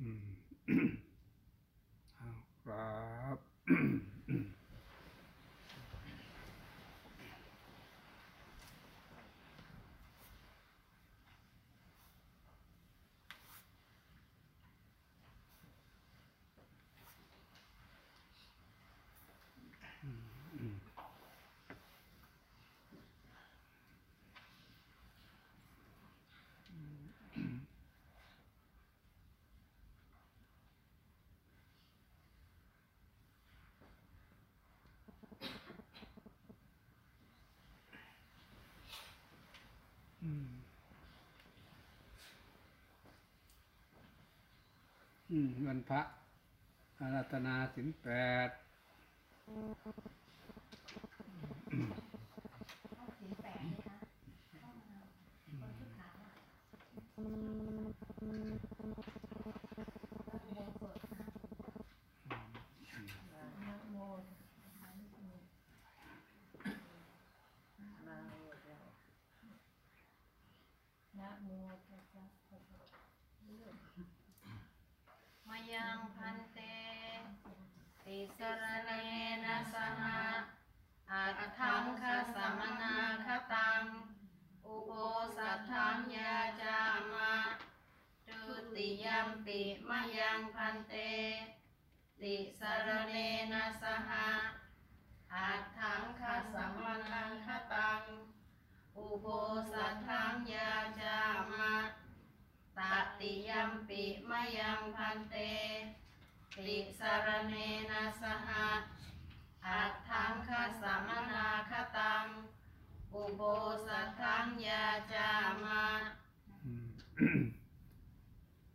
อืม เอาครับ อืมอืม วันพระอารัตนาสินแปด นะโมตัสสะภะคะวะโต มยังพันเต ติสรเนนะสหะอัตถังคสมนาคตัง อุโบสัทธังยาจามะตุ ติยัมปิมยังพันเต ติสารเนนะสหะอัตถังคาสัมมนาคตัง อุโบสัทังยาจามะตติยัมปิมยังพันเต ติสารเนนะสหะอัตถังคาสัมมนาคตัง อุโบสัทังยาจามะอืมนะ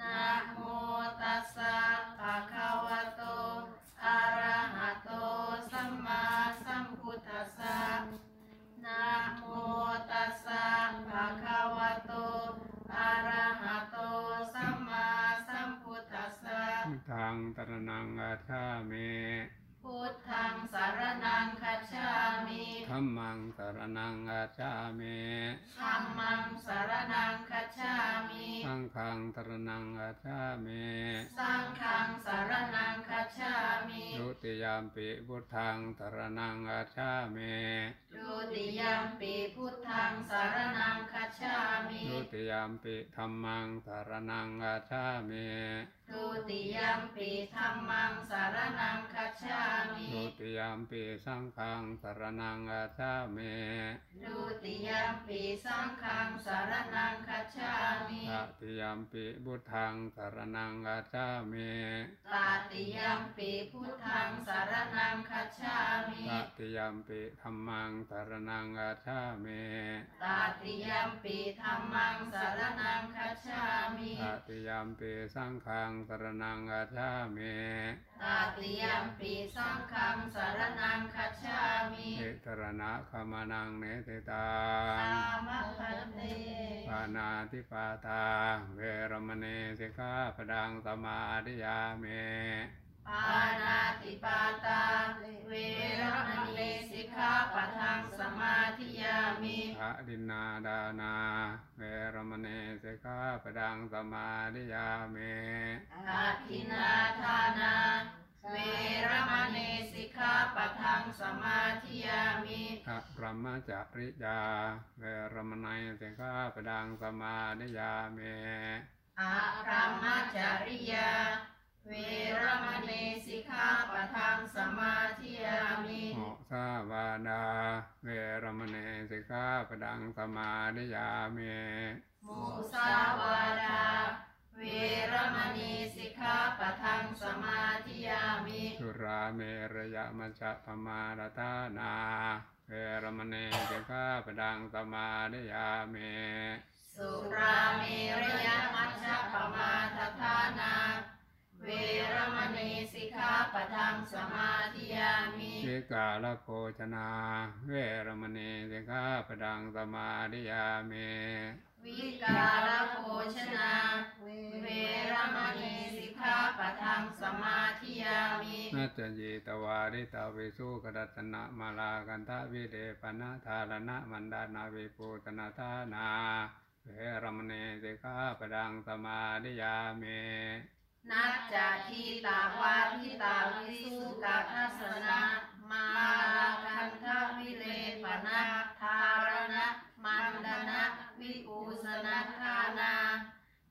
นะโมตัสสะภะคะวะโต อะระหะโต สัมมาสัมพุทธัสสะนะโมตัสสะภะคะวะโต อะระหะโต สัมมาสัมพุทธัสสะทางตระนังอาชามิพุท ธังสารนังคัจฉามิธัมมังตระนังอาชามิธัมมังสารนังคัจฉามิสังฆังตระนังอาชามิสังฆังสารนังคัจฉามิดุติยามปิพุทธังตระนังอาชามิดุติยัมปีพุทธังสารนังคัจฉามิดุติยามปิธัมมังตระนังอาชามิ ดุติยัมปีธัมมังสารนังคัจฉามิดุติยามปิสังฆังตระนังอาชามิดุติยัมปีสังฆังสารนังคัจฉามิตติยามปิพุทธังตระนังอาชามิตาติยัมปีพุทธังสารนังคัจฉามิตติยามปิธัมมังตระนังอาชามิตาติยัมปีธัมมังสารนังคัจฉามิตติยามปิสังฆังตระนังอาชามิตาติยัมปีสังฆังสารนังคัจฉามิเอตระนะขมานังเนติตาตามะพันเตปานาติปาตา เวรมณีสิกขาปดังสมาธิยามิ ปานาติปาตา เวรมณีสิกขาปะทังสมาธิยามิพระดินนาดานา เวรมณีสิกขาปดังสมาธิยามิอาทินนาทานา เวรมณีสิกขาปะทังสมาธิยามิพระพรหมจริยา เวรมณีสิกขาปดังสมาธิยามิอาพรหมจริยา เวรมณีสิกขาปะทังสมาธิยามิโมสาวาดา เวรมณีสิกขาปดังสมาธิยามิมุสาวาดา เวรมณีสิกขาปะทังสมาธิยามิสุราเมรยมัจจปมาดตานาเวรมณีสิกขาปดังสมาธิยามิสุราเมรยมัชฌปมาทฐานา เวรมณีสิกขาปะทังสมาธิยามิสิกาลโภชนา เวรมณีสิกขาปดังสมาธิยามิวิกาลโภชนา เวรมณีสิกขาปะทังสมาธิยามินัจจยีตวาริตาวิสุกดัตนะมาลากันทะวิเดปนะธารณะมันดานาวิปูตนาทานา เวรมณีสิกขาปดังสมาธิยามิ นัจจทีตาวาทิตาวิสุกาทัสสนะมาลาคันทวิเลปนะทารณะมันดนะวิปูสนัทธานา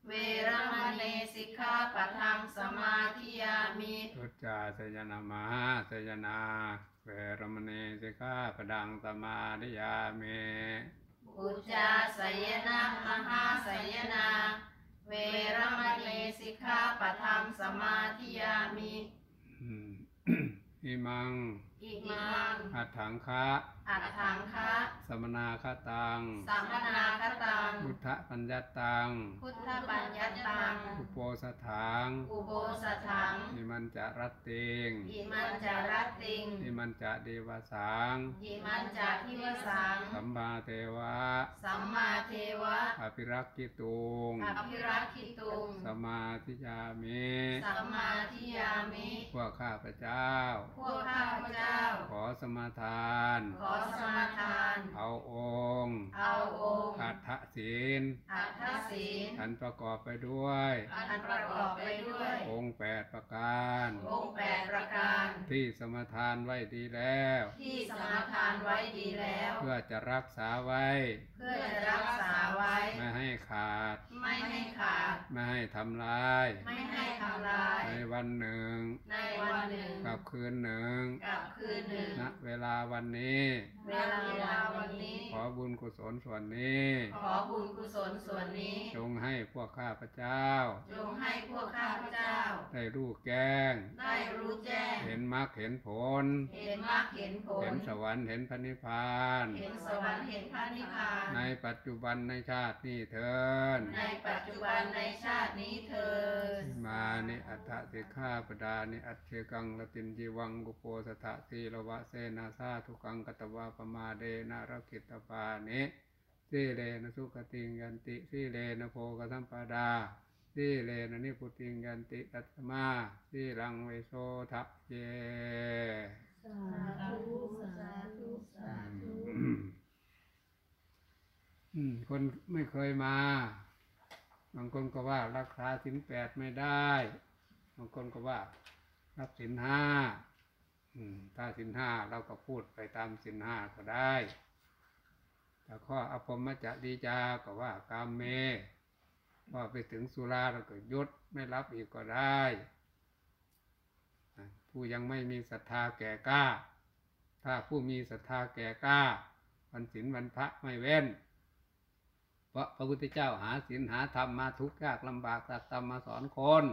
เวรมณีสิกขาปะทังสมาธิยามิทุจาสยนามหาสยนา เวรมณีสิกขาปดังสมาธิยามิอุจจาสยนะมหาสยนา เวรมณีสิ กขาปะทังสมาธิยามิอืมอิมัง อิมัง อัตถังคะ อัตถังคะส มนาคตัง สัมมนาคตัง พุทธปัญญตัง พุทธบัญญัตัง อุโปสถัง อุโบสถังอิมันจะรัตติงอิมันจารัตติงอิมันจะเดวสังอิมันจาทิวสัง สัมมาเทวะ สัมมาเทวะ อภิรักขิตุง อภิรักขิตุง สมาธิยามิสัมมาทิยามิพวกข้าพเจ้า พวกข้าพเจ้า ขอสมาทาน ขอสมาทานเอาองค์เอาองค์อัฏฐศีลอัฏฐศีลอันประกอบไปด้วยอันประกอบไปด้วย องค์แปดประการ องค์แปดประการ ที่สมทานไว้ดีแล้ว ที่สมาทานไว้ดีแล้ว เพื่อจะรักษาไว้ เพื่อจะรักษาไว้ ไม่ให้ขาด ไม่ให้ขาด ไม่ให้ทำลาย ไม่ให้ทำลาย ในวันหนึ่ง ในวันหนึ่ง กับคืนหนึ่ง กับคืนหนึ่งณเวลาวันนี้ เวลาวันนี้ ขอบุญกุศลส่วนนี้ ขอบุญกุศลส่วนนี้ จงให้พวกข้าพเจ้า จงให้พวกข้าพเจ้า ได้รู้แจ้ง ได้รู้แจ้ง เห็นมรรคเห็นผล เห็นมรรคเห็นผล เห็นสวรรค์เห็นพระนิพพาน เห็นสวรรค์เห็นพระนิพพาน ในปัจจุบันในชาตินี้เถินในปัจจุบันในชาตินี้เถิดมานิอัฏฐสิกขาปดานิอัจเชกังละตินจีวังกุโปสถะสีละวะเสนาสาทุกังกตวะปมาเดนะรกิตตปานิสีเลนะสุขติงยันติสีเลนะโพกสัมปดาสีเลนะนิพุติงยันติตัตมาสีรังเวโสทะเยสาธุสาธุสาธุอืมคนไม่เคยมา บางคนก็ว่ารักษาสินแปดไม่ได้ บางคนก็ว่ารับสินห้าอืมถ้าสินห้าเราก็พูดไปตามสินห้าก็ได้ แต่ข้ออภมมจะดีจาก็ว่ากามเมว่าไปถึงสุราเราก็ยศไม่รับอีกก็ได้ ผู้ยังไม่มีศรัทธาแก่กล้า ถ้าผู้มีศรัทธาแก่กล้า วันศีลวันพระไม่เว้น เพราะพระพุทธเจ้าหาศีลหาธรรมมาทุกข์ยากลำบากตัดตำมาสอนคน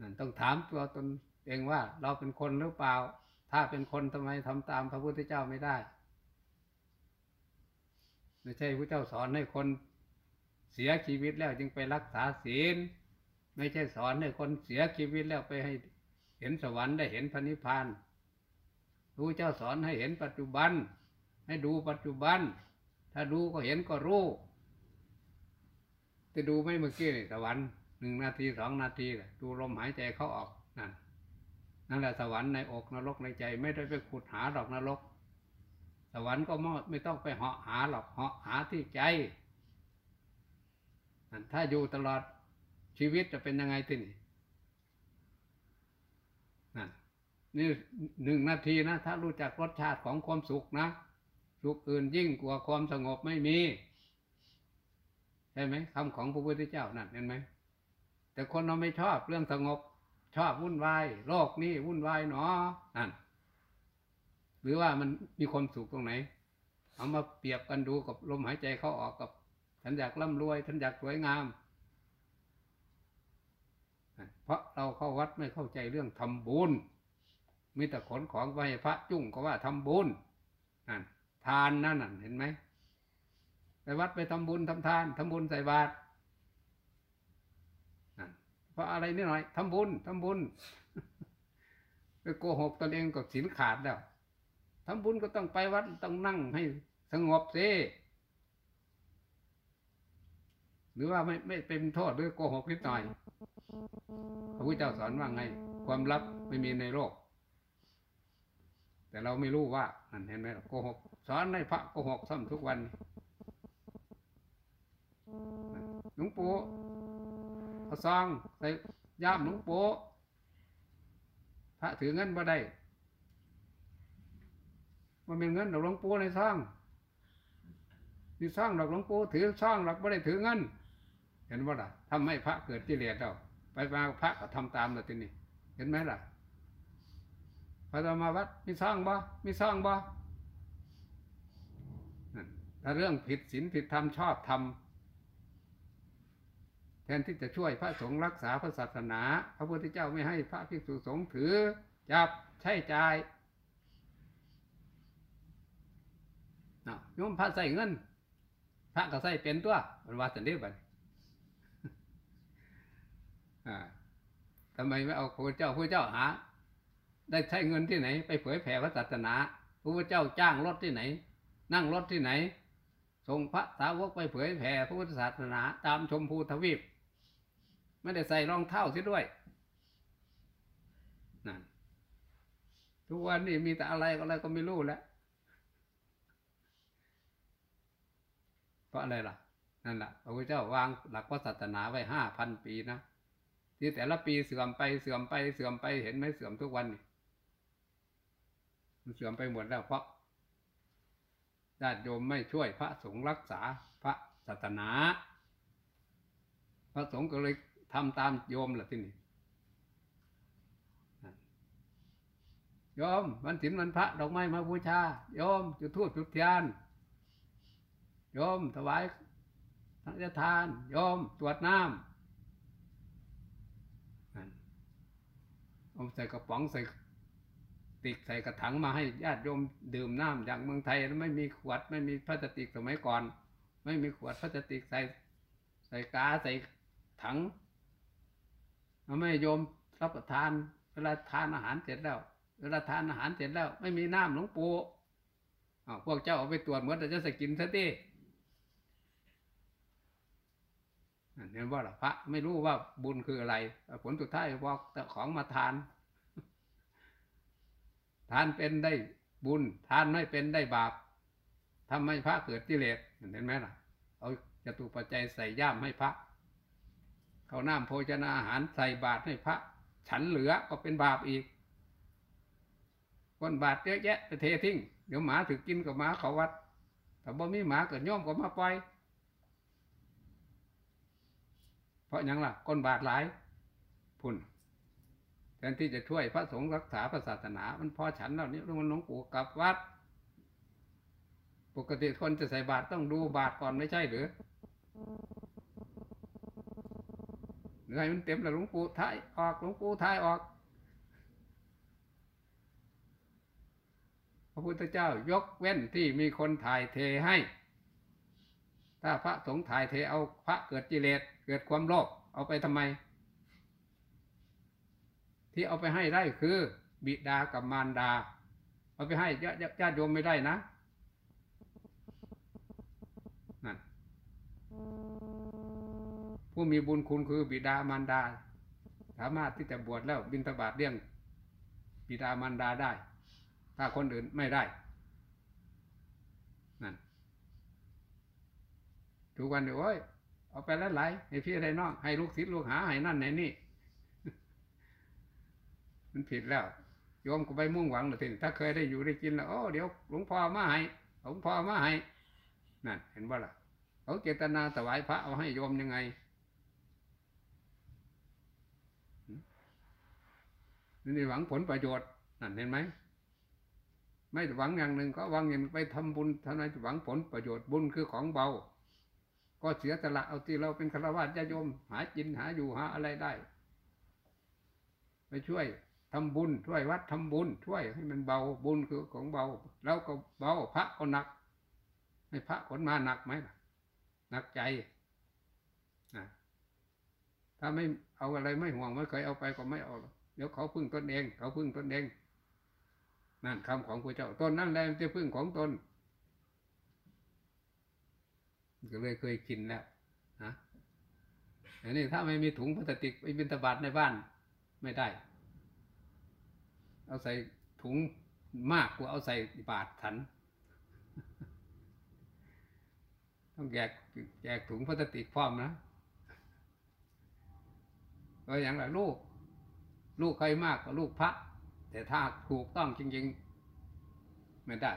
นั่นต้องถามตัวตนเองว่าเราเป็นคนหรือเปล่า ถ้าเป็นคนทำไมทำตามพระพุทธเจ้าไม่ได้ ไม่ใช่พระเจ้าสอนให้คนเสียชีวิตแล้วจึงไปรักษาศีล ไม่ใช่สอนให้คนเสียชีวิตแล้วไปให้เห็นสวรรค์ได้เห็นพระนิพพานพระเจ้าสอนให้เห็นปัจจุบัน ให้ดูปัจจุบัน ถ้าดูก็เห็นก็รู้จะดูไม่เมื่อกี้นี่สวรรค์หนึ่งนาทีสองนาทีแหละดูลมหายใจเข้าออกนั่น นั่นแหละสวรรค์ในอกนรกในใจ ไม่ได้ไปขุดหาดอกนรก สวรรค์ก็ไม่ต้องไปเหาะหาหรอกเหาะหาที่ใจนั่นถ้าอยู่ตลอดชีวิตจะเป็นยังไงทีนี่นั่นนี่หนึ่งนาทีนะ ถ้ารู้จักรสชาติของความสุขนะ สุขอื่นยิ่งกว่าความสงบไม่มีใช่ไหมคำของพระพุทธเจ้านั่นเห็นไหมแต่คนเราไม่ชอบเรื่องสงบ ชอบวุ่นวายโลกนี้วุ่นวายหนอนั่นหรือว่ามันมีความสุขตรงไหน เอามาเปรียบกันดูกับลมหายใจเข้าออกกับฉันอยากร่ำรวยฉันอยากสวยงามนั่นเพราะเราเข้าวัดไม่เข้าใจเรื่องทำบุญมีแต่ขนของไปให้พระจุ้งก็ว่าทำบุญนั่นทานนั่นน่ะเห็นไหมไปวัดไปทำบุญทำทานทำบุญใส่บาตร ราะอะไรนิดหน่อยทำบุญทำบุญไปโกหกตนเองก็ศีลขาดแล้วทำบุญก็ต้องไปวัดต้องนั่งให้สงบสิหรือว่าไม่ไม่เป็นโทษหรือโกหกนิดหน่อยพระพุทธเจ้าสอนว่าไง ความลับไม่มีในโลก แต่เราไม่รู้ว่านั่นเห็นไหมโกหกสอนให้พระโกหกซ้ำทุกวันหลวงปู่ เอาซองใส่ย่ามหลวงปู่พระถือเงินบ่ได้มันเป็นเงินดอกหลวงปู่ในซองนี่ซองดอกหลวงปู่ถือซองดอกบ่ได้ถือเงิน เห็นบ่ล่ะทำให้พระเกิดกิเลสแล้วไปมาพระก็ทำตามแล้วทีนี้เห็นไหมล่ะพระธรรมาวัดมีซองบ่มีซองบ่ถ้าเรื่องผิดศีลผิดธรรมชอบธรรม ทนที่จะช่วยพระสงฆ์รักษาพระศาสนา พระพุทธเจ้าไม่ให้พระภิกษุสงฆ์ถือ จับใช้จ่ายนะโยมพระใส่เงิน พระก็ใส่เป็นตัวมันว่าสันเดียบันทำไมไม่เอาพระเจ้าพระเจ้าหา ได้ใช้เงินที่ไหน ไปเผยแผ่พระศาสนา พระพุทธเจ้าจ้างรถที่ไหน นั่งรถที่ไหนส่งพระสาวกไปเผยแผ่พระพุทธศาสนา ตามชมพูทวีป ไม่ได้ใส่รองเท้าเสียด้วยนั่นทุกวันนี้มีแต่อะไรก็อะไรก็ไม่รู้แล้วเพราะอะไรล่ะ นั่นแหละพระพุทธเจ้าวางหลักพระศาสนาไว้ห้าพันปีนะที่แต่ละปีเสื่อมไปเสื่อมไปเสื่อมไปเห็นไหมเสื่อมทุกวันนี่มันเสื่อมไปหมดแล้วเพราะญาติโยมไม่ช่วยพระสงฆ์รักษาพระศาสนา พระสงฆ์ก็เลย ทำตามโยมละที่นี่โยมวันศีลวันพระดอกไม้มาบูชาโยมจุดธูปจุดเทียนโยมถวายสังฆทานโยมตรวจน้ำเอาใส่กระป๋องใส่ติกใส่กระถังมาให้ญาติโยมดื่มน้ำอย่างเมืองไทยไม่มีขวดไม่มีพลาสติกสมัยก่อน ไม่มีขวดพลาสติกใส่ใส่กาใส่ถัง ไม่โยมรับประทาน เวลาทานอาหารเสร็จแล้ว เวลาทานอาหารเสร็จแล้ว ไม่มีน้ำหลวงปู่พวกเจ้าเอาไปตรวจเหมือนแต่จะสกินซะดิเห็นว่าหรอพระไม่รู้ว่าบุญคืออะไร ผลสุดท้ายบอกแต่ของมาทาน ทานเป็นได้บุญ ทานไม่เป็นได้บาปทำให้พระเกิดกิเลสเห็นไหมล่ะ เอาจตุปัจจัยใส่ย่ามให้พระ เขาน้ำโภชนาอาหารใส่บาตรให้พระ ฉันเหลือก็เป็นบาปอีกคนบาตรเยอะแยะไปเททิ้งเดี๋ยวหมาถือกินกับหมาเขาวัดแต่บ่มีหมาเกิดย่อมก็มาปล่อยเพราะยังล่ะก้นบาทหลายพุ่นแทนที่จะช่วยพระสงฆ์รักษาพระศาสนา มันพอฉันแล้วนี่มันหลวงปู่กลับวัด ปกติคนจะใส่บาตรต้องดูบาตรก่อนไม่ใช่หรือ หรือให้มันเต็มแล้วหลวงปู่ท้ายออกหลวงปู่ท้ายออก พระพุทธเจ้ายกเว้นที่มีคนถ่ายเทให้ ถ้าพระสงฆ์ถ่ายเทเอาพระเกิดกิเลสเกิดความโลภเอาไปทำไม ที่เอาไปให้ได้คือ บิดากับมารดา เอาไปให้ญาติโยมไม่ได้นะนั่น ผู้มีบุญคุณคือบิดามารดา สามารถที่จะบวชแล้วบิณฑบาตเลี้ยงบิดามารดาได้ ถ้าคนอื่นไม่ได้นั่นทุกวันเดี๋ยวโอ้ยเอาไปหลายๆให้พี่ให้น้องให้ลูกศิษย์ลูกหาให้นั่นให้นี่มันผิดแล้วโยมก็ไปมุ่งหวังเลยทีถ้าเคยได้อยู่ได้กินแล้วโอ้เดี๋ยวหลวงพ่อมาให้หลวงพ่อมาให้นั่นเห็นว่าล่ะเขาเจตนาถวายพระเอาให้โยมยังไง นี่หวังผลประโยชน์นั่นเห็นไหมไม่หวังอย่างหนึ่งก็หวังอย่างไปทำบุญเท่านั้นหวังผลประโยชน์บุญคือของเบา ก็เสียสละเอาที่เราเป็นฆราวาสญาโยม หากินหาอยู่หาอะไรได้ไปช่วยทำบุญช่วยวัดทำบุญช่วยให้มันเบาบุญคือของเบาแล้วก็เบาพระก็หนักให้พระขนมาหนักไหมหนักใจนะถ้าไม่เอาอะไรไม่ห่วงไม่เคยเอาไปก็ไม่เอาหรอก ดี๋ยวเขาพึ่งตนเอง เขาพึ่งตนเอง นั่นคำของพระเจ้าตนนั่นแหละจะพึ่งของตนก็เลยเคยกินแล้วนะอันนี้ถ้าไม่มีถุงพลาสติกไปบินตบาทในบ้านไม่ได้ เอาใส่ถุงมากกว่าเอาใส่บาทถัน ต้องแยกแยกถุงพลาสติกพร้อมนะก็อย่างไรลูก ลูกใครมากก็ลูกพระ แต่ถ้าถูกต้องจริง ๆ ไม่ได้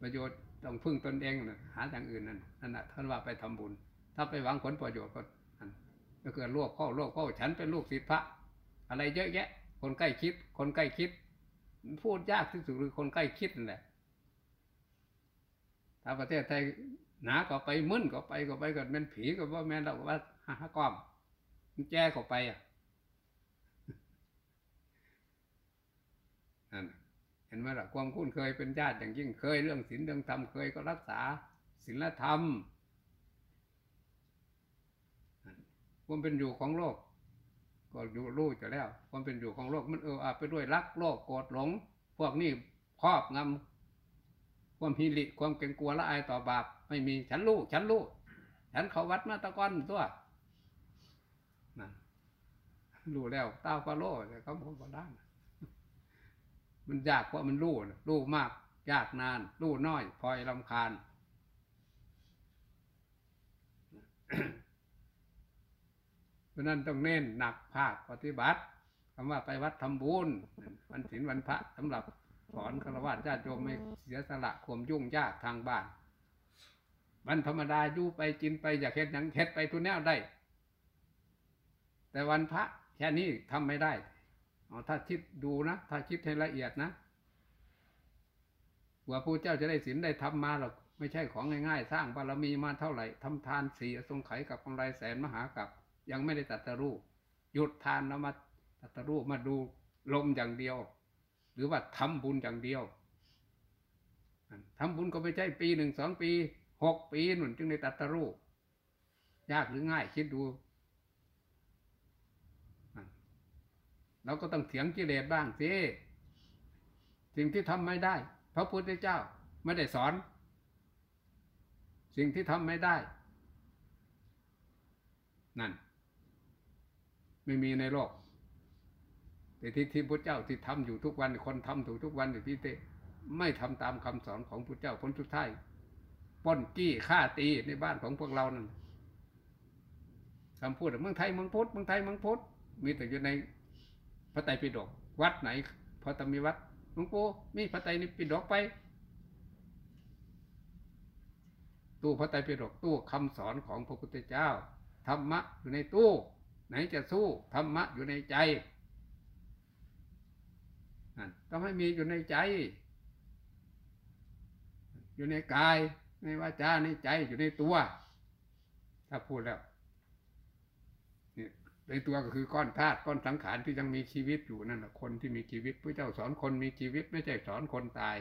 ประโยชน์ต้องพึ่งตนเองนะหาอย่างอื่นนั่นนั่นแหะท่านว่าไปทำบุญ ถ้าไปหวังผลประโยชน์ก็นั่นก็เกิดโลกเข้าโลกเข้าฉันเป็นลูกศิษย์พระ อะไรเยอะแยะ คนใกล้คิด คนใกล้คิด พูดยากที่สุดคือคนใกล้คิดนั่นแหละถ้าประเทศไทยหนาก็ไปมึนก็ไปก็ไปก็เป็นผีก็ว่าแม่เราก็ว่าฮะก้อม มันแจ้ก็ไปอะนั่นเห็นไหมล่ะความคุ้นเคยเป็นญาติอย่างยิ่งเคยเรื่องศีลเรื่องธรรมเคยก็รักษาศีลธรรมความเป็นอยู่ของโลก ก็อยู่รู้จะแล้ว ความเป็นอยู่ของโลกมันเอออาไปด้วยรักโลกโกรธหลง พวกนี้ครอบงำความหิริความเกรงกลัวละอายต่อบาป ไม่มีฉันรู้ฉันรู้ฉันเขาวัดมาตะก้อนตัว รู้แล้วต้าฟาโลแต่เขาบอกว่ได้มันยากเพราะมันรู้รู้มาก ยากนานรู้น้อยพลอยลำคาญเพราะนั้นต้องเน้นหนักภาคปฏิบัติคำว่าไปวัดทำบุญวันศีลวันพระสำหรับสอนฆราวาสญาติโยมไม่เสียสละความยุ่งยากทางบ้านวันธรรมดาอยู่ไปกินไปอยากเฮ็ดหยังเฮ็ดไปทุนแนวได้ แต่วันพระ แค่นี้ทำไม่ได้เอถ้าคิดดูนะ ถ้าคิดให้ละเอียดนะว่าพระเจ้าจะได้ศีลได้ทำมาหรอกไม่ใช่ของง่ายๆ สร้างบารมีมาเท่าไหร่ทำทานสี่อสงไขกับกำไรแสนมหากับ ยังไม่ได้ตัดตรูหยุดทานแล้วมาตัดตรูมาดูลมอย่างเดียว หรือว่าทำบุญอย่างเดียวทำบุญก็ไม่ใช่ปีหนึ่งสองปีหกปีหนุนจึงได้ตัดตรูยากหรือง่ายคิดดู เราก็ต้องเถียงกิเลสบ้างสิสิ่งที่ทำไม่ได้ พระพุทธเจ้าไม่ได้สอน สิ่งที่ทำไม่ได้ นั่น ไม่มีในโลก แต่ที่ที่พระเจ้าที่ทำอยู่ทุกวันคนทำถูกทุกวันที่ที่ไม่ทำตามคำสอนของพระเจ้าผลสุดท้ายป้นกี้ฆ่าตีในบ้านของพวกเรานั่นคำพูดเมืองไทยเมืองพุทธเมืองไทยเมืองพุทธมีแต่อยู่ใน พระไตรปิฎกวัดไหนพอตมีวัดหลวงปู่มีพระไตรปิฎกไป ตู้พระไตรปิฎกตู้คำสอนของพระพุทธเจ้าธรรมะอยู่ในตู้ ไหนจะสู้ธรรมะอยู่ในใจนั่นต้องให้มีอยู่ในใจ อยู่ในกายในวาจาในใจอยู่ในตัว ถ้าพูดแล้ว ในตัวก็คือก้อนธาตุก้อนสังขารที่ยังมีชีวิตอยู่นั่นแหละคนที่มีชีวิตพระเจ้าสอนคนมีชีวิตไม่ใช่สอนคนตาย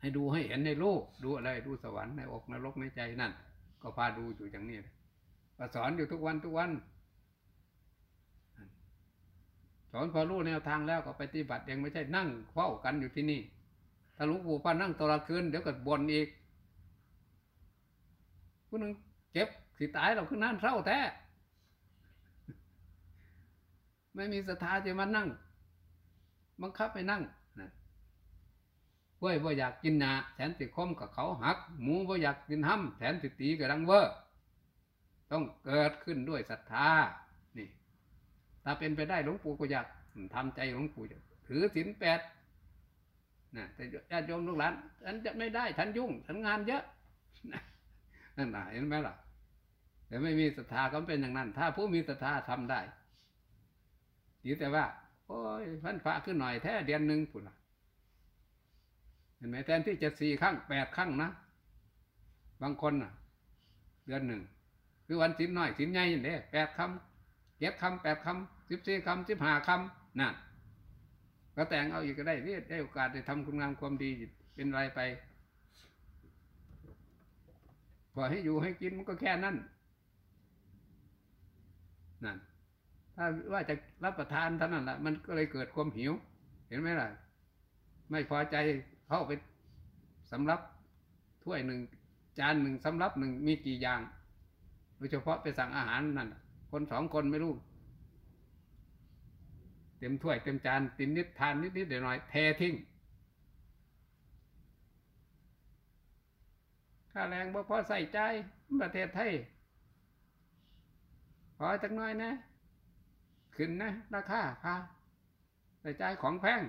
ให้ดูให้เห็นในโลกดูอะไรดูสวรรค์ในอกนรกในใจนั่น ก็พาดูอยู่อย่างนี้ก็สอนอยู่ทุกวันทุกวันสอนพอรู้แนวทางแล้วก็ไปปฏิบัติเองไม่ใช่นั่งเฝ้ากันอยู่ที่นี่ถ้าหลวงปู่ป้านั่งตลอดคืนเดี๋ยวก็บ่นอีกผู้นึงเจ็บสิตายเราคือนั่นเศร้าแท้ ไม่มีศรัทธาจะมานั่ง บังคับไปนั่งนะกล้วยบ่อยากกินหนาแทนติคมกับเขาหัก หมูบ่อยากกินห้ำแทนติตีกับดังเวอร์ต้องเกิดขึ้นด้วยศรัทธานี่ถ้าเป็นไปได้หลวงปู่ก็อยากทำใจหลวงปู่ถือศีลแปดนะแต่ญาติโยมลูกหลานฉันจะไม่ได้ฉันยุ่งฉันงานเยอะนั่นแหละเห็นไหมล่ะแต่ไม่มีศรัทธาก็เป็นอย่างนั้น ถ้าผู้มีศรัทธาทำได้ ดีแต่ว่า โอ้ยพันฟ้าขึ้นหน่อยแท้เดือนหนึ่งปุ่นเห็นไหมแทนที่จะสี่ครั้งแปดครั้งนะบางคนน่ะ เดือนหนึ่งคือวันสินน้อยสินใหญ่เนี่ยแปดคำเจ็ดคำแปดคำสิบสี่คำสิบห้าคำนั่นก็แต่งเอาอีกก็ได้เรียได้โอกาสได้ทำคุณงามความดีเป็นไรไปผอให้อยู่ให้กินมันก็แค่นั้นนั่น ถ้าว่าจะรับประทานเท่านั้นแหละมันก็เลยเกิดความหิว เห็นไหมล่ะ ไม่พอใจเข้าไปสำรับถ้วยหนึ่งจานหนึ่งสำรับหนึ่งมีกี่อย่างโดยเฉพาะไปสั่งอาหารนั่นคนสองคนไม่รู้เต็มถ้วยเต็มจานตินนิดทานนิดนิดเดี๋ยวหน่อยเททิ้งค่าแรงบ่พอใส่ใจประเทศไทยพอจักหน้อยนะ ขึ้นนะราคาค่าใส่ใจของแพง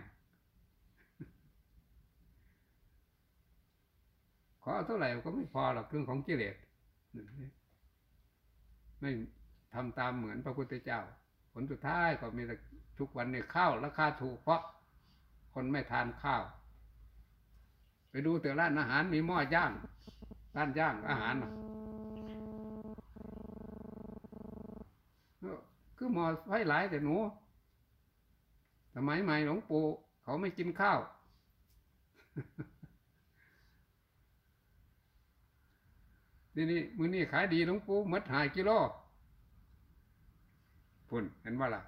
ขอเท่าไหร่ก็ไม่พอหรอกเครื่องของกิเลสไม่ทำตามเหมือนพระพุทธเจ้า ผลสุดท้ายก็มีแต่ทุกวันในข้าวราคาถูกเพราะคนไม่ทานข้าว ไปดูแต่ร้านอาหารมีหม้อย่างร้านย่างอาหารน่ะเอ้อ คือหม้อไฟหลายแต่หนู สมัยใหม่หลวงปู่เขาไม่กินข้าว นี่นี่มือนี่ขายดีหลวงปู่มัดหายกิโลพุ่นเห็นว่าล่ะ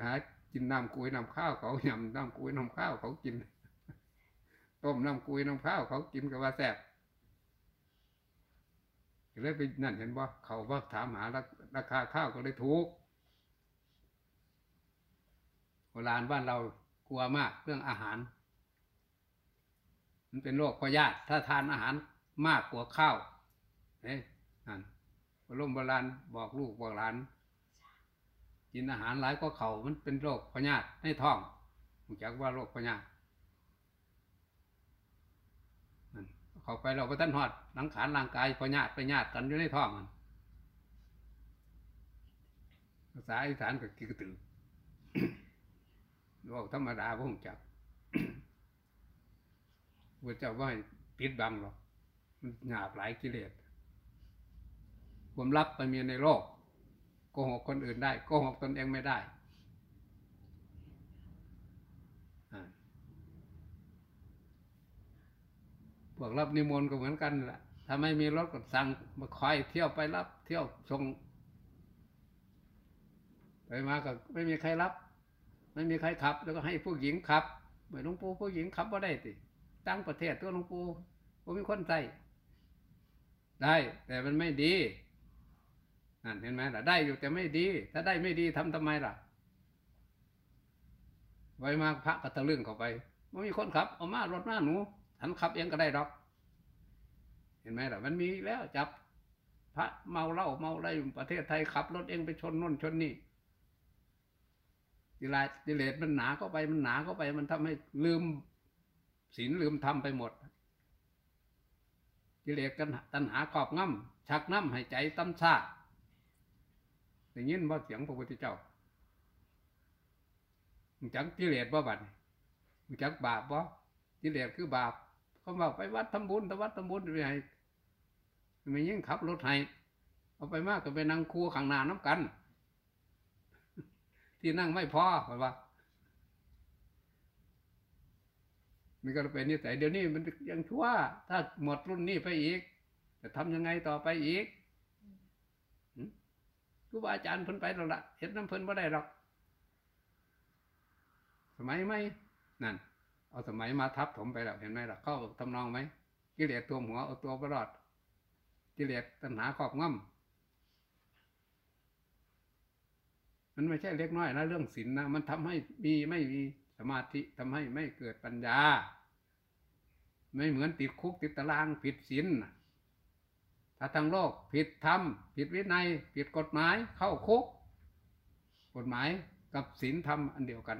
หากินน้ำกุ้ยน้ำข้าวเขายำน้ำกุ้ยน้ำข้าวเขากิน ต้มน้ำกุ้ยน้ำข้าวเขากินกับว่าแซ่บ เลยไปนั่นเห็นว่าเขาว่าถามหาราคาข้าวก็เลยถูกโบราณบ้านเรากลัวมากเรื่องอาหาร มันเป็นโรคพยาธิถ้าทานอาหารมากกว่าข้าวเฮ้ยนั่นราณโบราณบอกลูกบอกหลานกินอาหารหลายก็เขามันเป็นโรคพยาธิในท้องผมจักว่าโรคพยาธินั่น เขาไปเราก็ท่านหอดหลังขานร่างกายพยาธิพยาธิกันอยู่ในท้องมันภาษาอีสานก็กิกระตือบอกธรรมดาผมจักพระเจ้าว่าปิดบังหรอกมันหยาบหลายกิเลสความลับไปมีในโลกโกหกคนอื่นได้โกหกตนเองไม่ได้อ่าพ วกรับนิมนต์ก็เหมือนกันแหละถ้าไม่มีรถก็สั่งมาคอยเที่ยวไปรับ เที่ยวส่งไปมาก็ไม่มีใครรับ ไม่มีใครขับ แล้วก็ให้ผู้หญิงขับเหมือนหลวงปู่ผู้หญิงขับว่าได้ติตั้งประเทศตัวหลวงปู่ผมมีคนใส่ได้ แต่มันไม่ดีนั่นเห็นไหมล่ะได้อยู่แต่ไม่ดี ถ้าได้ไม่ดีทำทำไมล่ะ ไว้มาพระก็ตะลึงเข้าไปไม่มีคนขับ เอามารถมาหนู ฉันขับเองก็ได้หรอก เห็นไหมล่ะ มันมีแล้วจับ พระเมาเหล้าเมาอะไรอยู่ประเทศไทยขับรถเองไปชนนู่นชนนี่กิเลสกิเลสมันหนาเข้าไปมันหนาเข้าไปมันทำให้ลืมศีลลืมธรรมไปหมดกิเลสกันตัณหาครอบงำชักน้ำให้ใจตั้มชาอย่างนี้ว่าเสียงพระพุทธเจ้ามึงจักกิเลสบ่บัดมึงจักบาปบ่กิเลสคือบาป เขาบอกไปวัดทำบุญแต่วัดทำบุญไปให้ไม่ยิ่งขับรถให้เอาไปมากก็ไปนั่งครัวข้างหน้าน้ำกัน ที่นั่งไม่พอเพราะว่ามันก็เป็นนิสัยเดี๋ยวนี้มันยังชั่ว ถ้าหมดรุ่นนี้ไปอีก จะทำยังไงต่อไปอีกครูบาอาจารย์เพิ่นไปแล้วละเห็นน้ำเพิ่นบ่ได้หรอกสมัยไหมนั่น เอาสมัยมาทับถมไปแล้วเห็นไหมล่ะเข้าทำนองไหมกิเลสตัวหัวเอาตัวประหลอด กิเลสตัณหาครอบง่ำมันไม่ใช่เล็กน้อยนะเรื่องศีลนะมันทำให้มีไม่มีสมาธิทำให้ไม่เกิดปัญญา ไม่เหมือนติดคุกติดตารางผิดศีลถ้าทางโลกผิดธรรมผิดวินัย ผิดกฎหมายเข้าคุก กฎหมายกับศีลธรรมอันเดียวกัน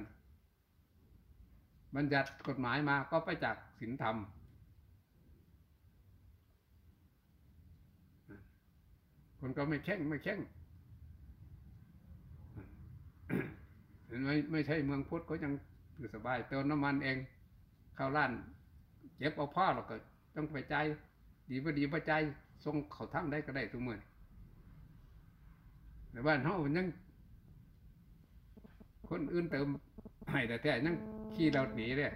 บัญญัติกฎหมายมาก็ไปจากศีลธรรม คนก็ไม่แข่งไม่แข่งไหมไม่ใช่เมืองพุทธเขายังอยู่สบายเติมน้ำมันเองเข้าร้านเจ็บเอาพ่อเราก็ต้องไปใจ ดีบ่ดีบ่ใจส่งเขาทั้งได้ก็ได้ทุกเมื่อแต่บ้านเฮายังคนอื่นเติม ให้แต่แต่ยังขี่เราหนีเลย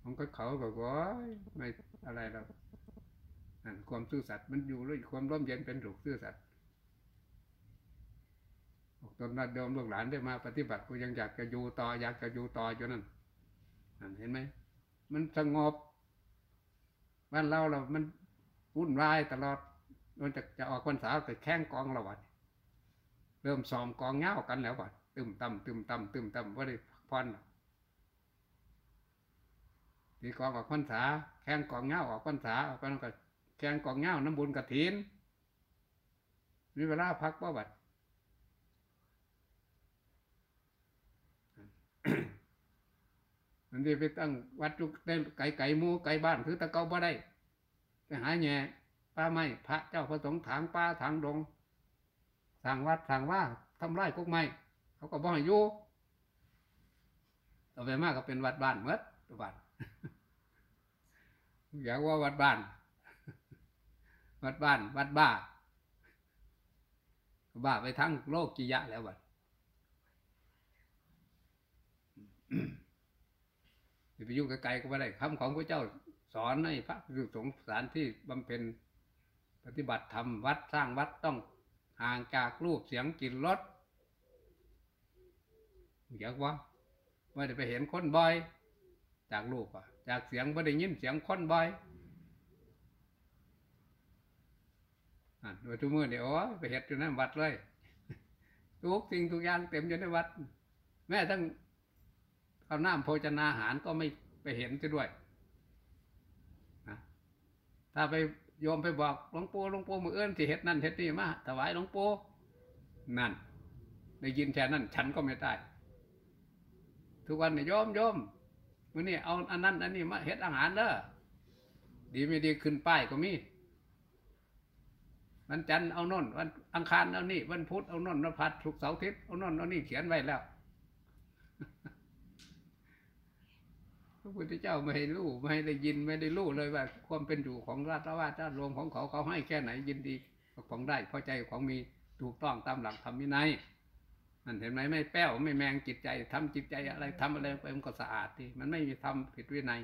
ของก็เขาก็ว่าไม่อะไรหรอกนั่นความซื่อสัตย์มันอยู่ด้วยความร่มเย็นเป็นสุขซื่อสัตย์บอกตนนัดเดิมลูกหลานได้มา ปฏิบัติกูยังอยากจะอยู่ต่ออยากจะอยู่ต่ออยู่นั่นนั่นเห็นไหมมันสงบบ้านเราเรามันวุ่นวายตลอดมันจะจะออกพรรษาแต่แข้งกองเราวัด เริ่มซ้อมกองเงากันแล้ววัดตึมต่ำตึมต่ำตึมต่ำว่าได้พักผ่อนหรอกตีกองออกพรรษาแข้งกองเงาออกพรรษาออกกันก็แข้งกองเงาน้ำบุญกระถินมีเวลาพักบ่บัดมันจะไปตั้งวัดจุกเต้ไก่ไก่หมูไก่บ้านคือตะเกาบ่ได้ไปหาแง่ป้าไม้พระเจ้าพระสงฆ์ถางป้าถางดง สั่งวัดสั่งว่าทำไร่กุกไม้เขาก็บ่ให้อยู่ต่อไปมากก็เป็นวัดบ้านเมดวัดอยากว่าวัดบ้าน วัดบ้าน วัดบ้า บ้าไปทั้งโลกกิยะแล้ววัดไปยุ่งไกลก็ไม่ได้คำของพระเจ้าสอนให้พระสงฆ์สารที่บำเพ็ญปฏิบัติธรรมวัดสร้างวัดต้อง ห่างจากรูปเสียงกลิ่นรสอยากว่าไม่ได้ไปเห็นคนบ่อย จากรูปอะ จากเสียงไม่ได้ยินเสียงคนบ่อยอะโดยทุกมือเดี๋ยวไปเห็ดอยู่ในวัดเลย ทุกสิ่งทุกอย่างเต็มอยู่ในวัด แม้ทั้งข้าวน้ำโภชนาอาหารก็ไม่ไปเห็นจะด้วยนะถ้าไป โยมไปบอกหลวงปู่หลวงปู่มือเอื้อนที่เห็ดนั่นเห็ดนี่มาถวายหลวงปู่นั่นได้ยินแค่นั้น ฉันก็ไม่ได้ทุกวันเนี่ยโยมโยมมื่อนี้เอาอันนั้นอันนี้มาเห็ดอาหารเด้อดีไม่ดีขึ้นป้ายก็มีวันจันทร์เอาน่นวันอังคารเอานี่วันพุธเอาน่นวันพัดศุกเสาร์อาทิตย์เอาน่นเอานี่เขียนไว้แล้ว พระพุทธเจ้าไม่ให้รู้ไม่ให้ได้ยินไม่ได้รู้เลยว่า ความเป็นอยู่ของราชวาชราชรวมของเขาเขาให้แค่ไหนยินดีของได้พอใจของมีถูกต้องตามหลักธรรมวินัยมันเห็นไหมไม่แป้วไม่แมงจิตใจทำจิตใจอะไรทำอะไรไปมันก็สะอาดทีมันไม่มีทำผิดวินัย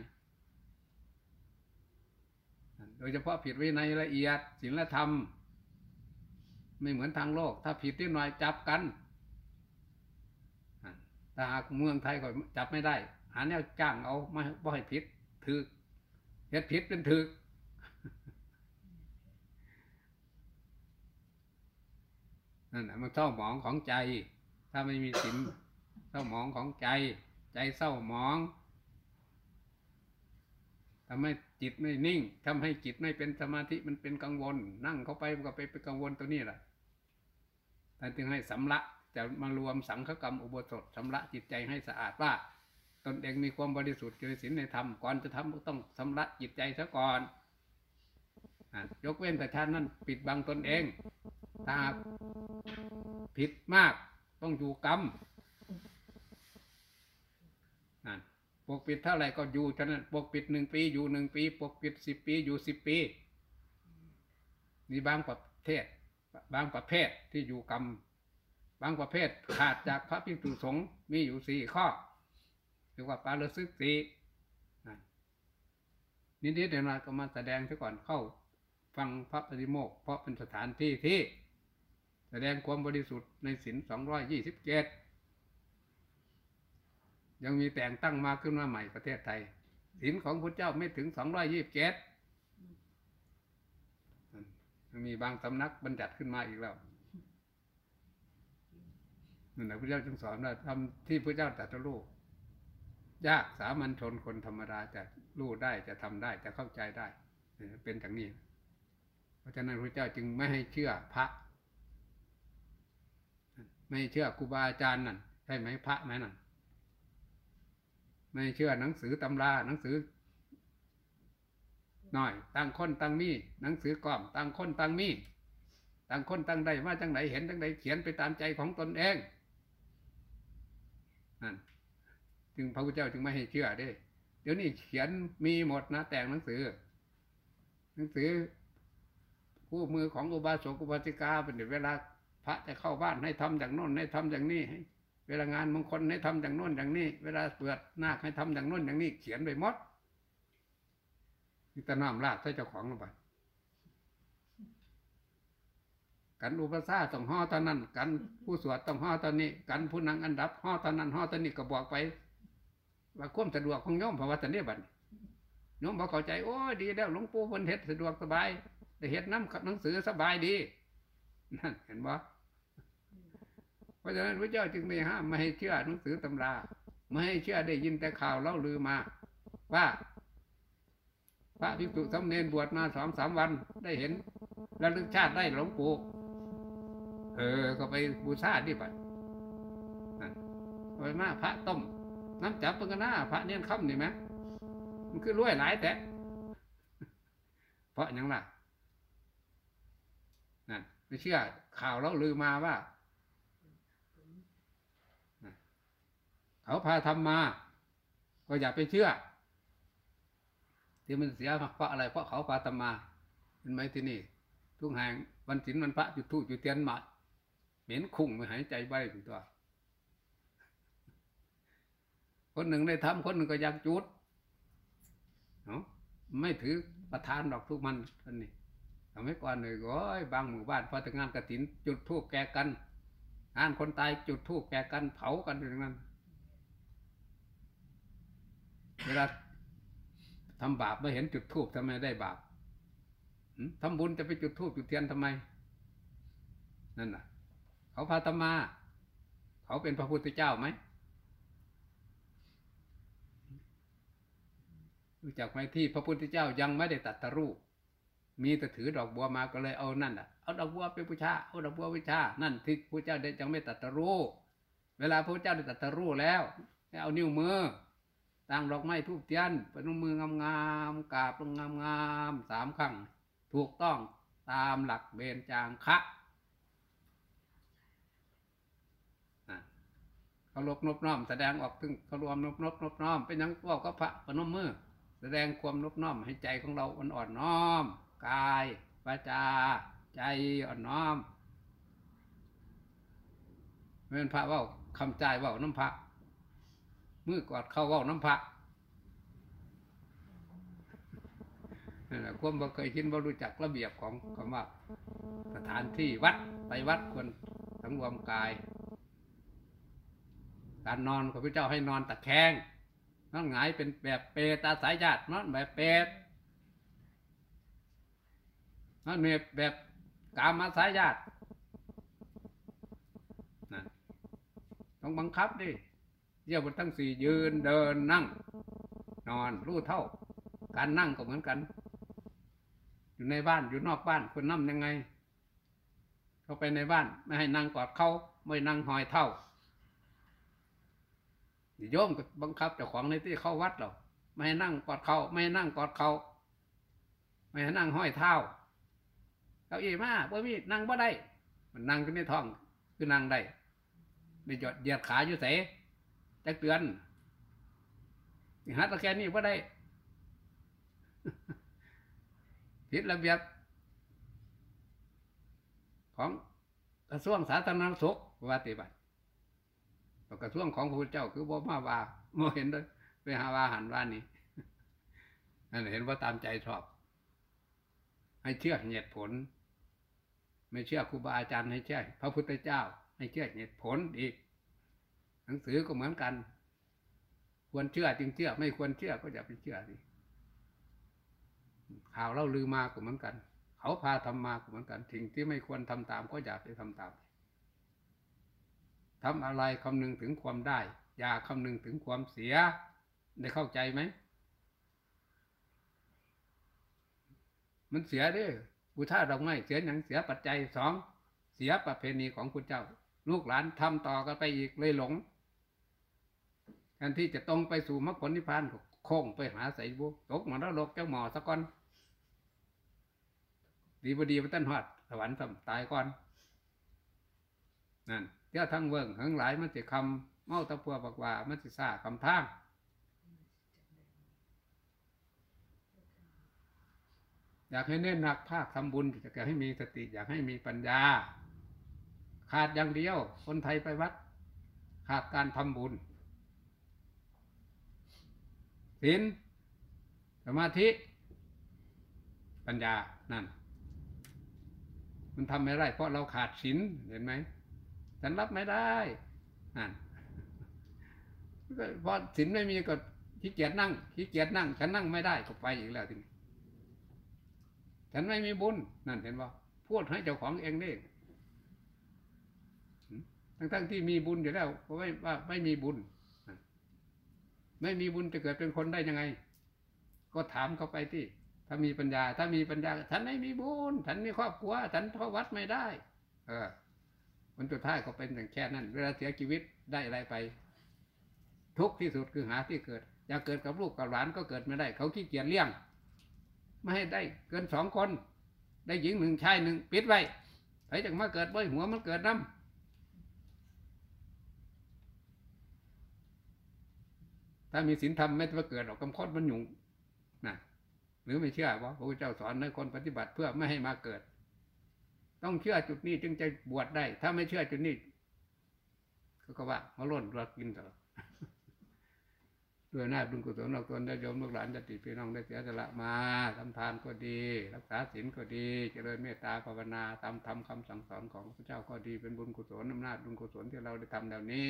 โดยเฉพาะผิดวินัยละเอียดศีลธรรม ไม่เหมือนทางโลก ถ้าผิดที่หน่อยจับกันถ้าหากเมืองไทยก็จับไม่ได้าแนวจ้างเอาไม่บ่ให้ผิดถือเฮ็ดผิดเป็นถือนั่นแหละมันเศร้าหมองของใจ ถ้าไม่มีศีลเศร้าหมองของใจ ใจเศร้าหมองทำให้จิตไม่นิ่งทำให้จิตไม่เป็นสมาธิมันเป็นกังวล นั่งเข้าไปมันก็ไปเป็นกังวลตัวนี้แหละท่านจึงให้สำละจะมารวมสังฆกรรมอุโบสถสำละจิตใจให้สะอาดว่า ตนเองมีความบริสุทธิ์ในศีลในธรรมก่อนจะทำต้องสำละจิตใจซะก่อนยกเว้นแต่ท่านนั้นปิดบังตนเองถ้าผิดมากต้องอยู่กรรมปกปิดเท่าไหร่ก็อยู่ฉะนั้นปกปิดหนึ่งปีอยู่หนึ่งปีปกปิดสิบปีอยู่สิบปีนี่บางประเทศ บางประเภทที่อยู่กรรม บางประเภทขาดจากพระภิกษุสงฆ์มีอยู่สี่ข้อ รียกว่าปาลซึกสีนิดๆเดี๋ยวหน่อยก็มาแสดงซะก่อนเข้า ฟังพระปฏิโมกข์เพราะเป็นสถานที่ที่ แสดงความบริสุทธิ์ในศีลสองร้อยยี่สิบเจ็ดยังมีแต่งตั้งมาขึ้นมาใหม่ประเทศไทยศีลของพระเจ้าไม่ถึงสองร้อยยี่สิบเจ็ดมีบางสำนักบัญญัติขึ้นมาอีกแล้วนั่นแหละพระเจ้าจึงสอนว่าทำที่พระเจ้าตรัสรู้ ยากสามัญชนคนธรรมดาจะรู้ได้จะทำได้จะเข้าใจได้ เป็นอย่างนี้ เพราะฉะนั้นพระเจ้าจึงไม่ให้เชื่อพระ ไม่เชื่อครูบาอาจารย์นั่นใช่ไหมพระไหมนั่นไม่เชื่อหนังสือตำราหนังสือหน่อยต่างคนต่างมีหนังสือกล่อมต่างคนต่างมีต่างคนต่างใดมาจังไหนเห็นจังไหนเขียนไปตามใจของตนเองนั่น จึงพระพุทธเจ้าจึงไม่ให้เชื่อได้เดี๋ยวนี้เขียนมีหมดนะแต่งหนังสือ หนังสือคู่มือของอุบาสกอุบาสิกาเป็นเวลาพระจะเข้าบ้านให้ทำอย่างโน้นให้ทำอย่างนี้เวลางานมงคลให้ทำอย่างโน้นอย่างนี้ เวลาเปิดหน้าให้ทำอย่างโน้นอย่างนี้ เขียนไปหมดมีแต่น้ำลาดใส่เจ้าของลงไปกันอุปสาต้องห่อตอนนั้น กันผู้สวดต้องห่อตอนนี้ กันผู้นั่งอันดับห่อตอนนั้นห่อตอนนี้ก็บอกไป ว่าความสะดวกของโยมเพราะว่าตอนนี้บัดนี้โยมบอกเข้าใจโอ้ดีแล้วหลวงปู่เพิ่นเฮ็ดสะดวกสบายได้เฮ็ดน้ำกับหนังสือสบายดีนั่นเห็นบ่เพราะฉะนั้นพระเจ้าจึงไม่ห้ามไม่ให้เชื่อหนังสือตำราไม่ให้เชื่อได้ยินแต่ข่าวเล่าลือมา ว่า พระภิกษุสมเณรบวชมาสองสามวันได้เห็นระลึกชาติได้หลวงปู่เออ ก็ไปบูชาดิบัดนั่นเอาไปมาพระต้ม น้ำจับเป็นกันหน้าพระเนียนค่ำนี่ไหมมันคือรวยหลายแต่เพราะยังล่ะนั่นไม่เชื่อ ข่าวเล่าลือมาว่าเขาพาทำมา ก็อย่าไปเชื่อ ที่มันเสียเพราะอะไรเพราะเขาพาทำมาเห็นไหมที่นี่ ทุกแห่งวันศีลวันพระจุดธูจุดเทียนมาเหม็นคุ้งไม่หายใจใบถึงตัว คนหนึ่งได้ทำคนหนึ่งก็อยากจุดเนาะไม่ถือประธานดอกทุกมันท่านนี่ทำให้ก่อนเลยโอ้ยบางหมู่บ้านพอถึงงานกระถิน จุดธูปแกกันงานคนตายจุดธูปแกกันเผากันอย่างนั้น เวลาทำบาปไม่เห็นจุดธูปทำไมได้บาปทำบุญจะไปจุดธูปจุดเทียนทำไม นั่นน่ะ เขาพาธรรมา เขาเป็นพระพุทธเจ้าไหม รู้จักไหมที่พระพุทธเจ้ายังไม่ได้ตัดตรูป มีแต่ถือดอกบัวมาก็เลยเอานั่นอะเอาดอกบัวไปบูชาเอาดอกบัวบูชา นั่นที่พระเจ้าได้ยังไม่ตัดตรูปเวลาพระเจ้าได้ตัดตรูปแล้วเอานิ้วมือตั้งดอกไม้ทูบเทียนปนมืองามๆกราบลงงามๆสามครั้งถูกต้องตามหลักเบญจางคะเขารบนบน้อมแสดงออกถึงเขารวมนบนบนบน้อมเป็นยังว่าก็พระปนมมือ แสดงความนบน้อมให้ใจของเราอ่อนอ่อนน้อม กายวาจา ใจอ่อนน้อมไม่เป็นพระว่าคำใจว่าน้ำพระมือกอดเข้าว้าน้ำพระนั่นแหละความบ่เคยคิดบ่รู้จักระเบียบของคำว่าสถานที่วัดไปวัดควรสังรวมกาย การนอนของพระเจ้าให้นอนตะแคง นอนหงายเป็นแบบเปรตาศัยญาตินอนแบบเปรตนอนแบบกามาศัยญาตินะต้องบังคับดิเยี่ยบนทั้งสี่ยืนเดินนั่ง นอนรู้เท่า การนั่งก็เหมือนกัน อยู่ในบ้านอยู่นอกบ้านควรนั่งยังไง เข้าไปในบ้านไม่ให้นั่งกอดเขาไม่นั่งหอยเท่า โยมก็บังคับเจ้าของในที่เข้าวัดหรอกไม่ให้นั่งกอดเขาไม่ให้นั่งกอดเขาไม่ให้นั่งห้อยเท้าเก้าอี้มาบ่มีนั่งบ่ได้ มันนั่งขึ้นในท้องคือนั่งได้ได้หยดเหยียดขาอยู่เสจักเตือนนี่หาตะแคงนี่ว่ได้ผิดระเบียบ ของกระทรวงสาธารณสุขว่าติบัติ กระทรวงของพระพุทธเจ้าคือบ่มาว่าโมเห็นเลยไปหาว่าหันว่านี่นั่นเห็นว่าตามใจชอบ ให้เชื่อเหตุผล ไม่เชื่อครูบาอาจารย์ให้เชื่อพระพุทธเจ้า ให้เชื่อเหตุผลอีก หนังสือก็เหมือนกัน ควรเชื่อจึงเชื่อ ไม่ควรเชื่อก็อย่าไปเชื่อสิข่าวเล่าลือมาก็เหมือนกัน เขาพาทำมาก็เหมือนกันสิ่งที่ไม่ควรทำตามก็อย่าไปทำตาม ทำอะไรคำนึงถึงความได้ อย่าคำนึงถึงความเสีย ได้เข้าใจไหม มันเสียด้อบูชาดอกไม้เสียอย่างเสียปัจจัยสองเสียประเพณีของคุณเจ้า ลูกหลานทำต่อกันไปอีกเลยหลงแทนที่จะตรงไปสู่มรรคผลนิพพานโค้งไปหาใส่บุตกมาแล้วโลกเจ้าหมอสะก่อนดีบดีมาตั้นหอดสวรรค์ทำตายก่อนนั่น เจ้าทั้งเวิงทั้งหลายมันจะคำเมาตะพัวบอกว่ามันจะซาคำทางอยากให้เน้นหนักภาคทำบุญอยากให้มีสติอยากให้มีปัญญา ขาดอย่างเดียว คนไทยไปวัด ขาดการทำบุญศีลสมาธิ ปัญญานั่น มันทำไม่ได้เพราะเราขาดศีลเห็นไหม ฉันรับไม่ได้นั่นเพราะศีลไม่มีก็ขี้เกียจนั่งขี้เกียจนั่ง ฉันนั่งไม่ได้ก็ไปอีกแล้วทีนี้ฉันไม่มีบุญนั่นเห็นว่าพูดให้เจ้าของเองนี่ทั้งทั้งๆที่มีบุญอยู่แล้วก็ไม่ว่าไม่มีบุญ ไม่มีบุญจะเกิดเป็นคนได้ยังไง ก็ถามเขาไปที่ ถ้ามีปัญญา ถ้ามีปัญญา ฉันไม่มีบุญ ฉันมีครอบครัว ฉันเข้าวัดไม่ได้ เออ ผลสุดท้ายก็เป็นอย่างแค่นั้น เวลาเสียชีวิตได้อะไรไป ทุกข์ที่สุดคือหาที่เกิด อยากเกิดกับลูกกับหลานก็เกิดไม่ได้ เขาขี้เกียจเลี้ยง ไม่ให้ได้เกินสองคน ได้หญิงหนึ่งชายหนึ่งปิดไว้ใครจะมาเกิดบ่อยหัวมันเกิดน้ำถ้ามีศีลธรรมไม่ต้องเกิดหรอกกำคดมันหยุ่งนะหรือไม่เชื่อว่าพระพุทธเจ้าสอนให้คนปฏิบัติเพื่อไม่ให้มาเกิด ต้องเชื่อจุดนี้จึงจะบวชได้ ถ้าไม่เชื่อจุดนี้เขาก็ว่ามาล้นเรากินเถอะด้วยหน้าบุญกุศลเราตนได้ยมลูกหลานญาติดพี่น้องได้เสียสละมาทำทานก็ดี รักษาศีลก็ดี เจริญเมตตาภาวนาตามธรรมคำสั่งสอนของพระเจ้าก็ดีเป็นบุญกุศลอำนาจบุญกุศลที่เราได้ทำเหล่านี้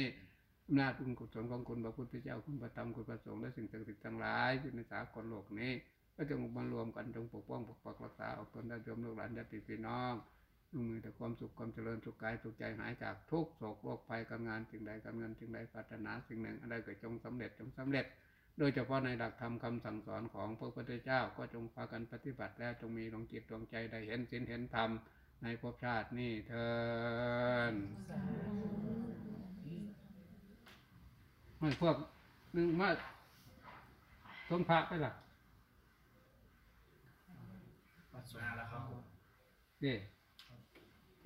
อำนาจบุญกุศลของคุณพระพุทธเจ้าคุณพระธรรมคุณพระสงฆ์และสิ่งศักดิ์สิทธิ์ทั้งหลายที่ในสากลโลกนี้ ก็จงมารวมกันจงปกป้องปกปักรักษาออกตนได้ยมลูกหลานญาติพี่น้อง มีแต่ความสุขความเจริญสุขกายสุขใจหายจากทุกข์โศกโรคภัยการงานสิ่งใดการเงินสิ่งใดปรารถนาสิ่งหนึ่งอะไรก็จงสำเร็จจงสำเร็จ โดยเฉพาะในหลักธรรมคำสั่งสอนของพระพุทธเจ้าก็จงพากันปฏิบัติแล้วจงมีดวงจิตดวงใจได้เห็นศีลเห็นธรรมในภพชาตินี้เทินไม่พวกนึงมาต้นพระไปล่ะปัสสาวะแล้วครับนี่เ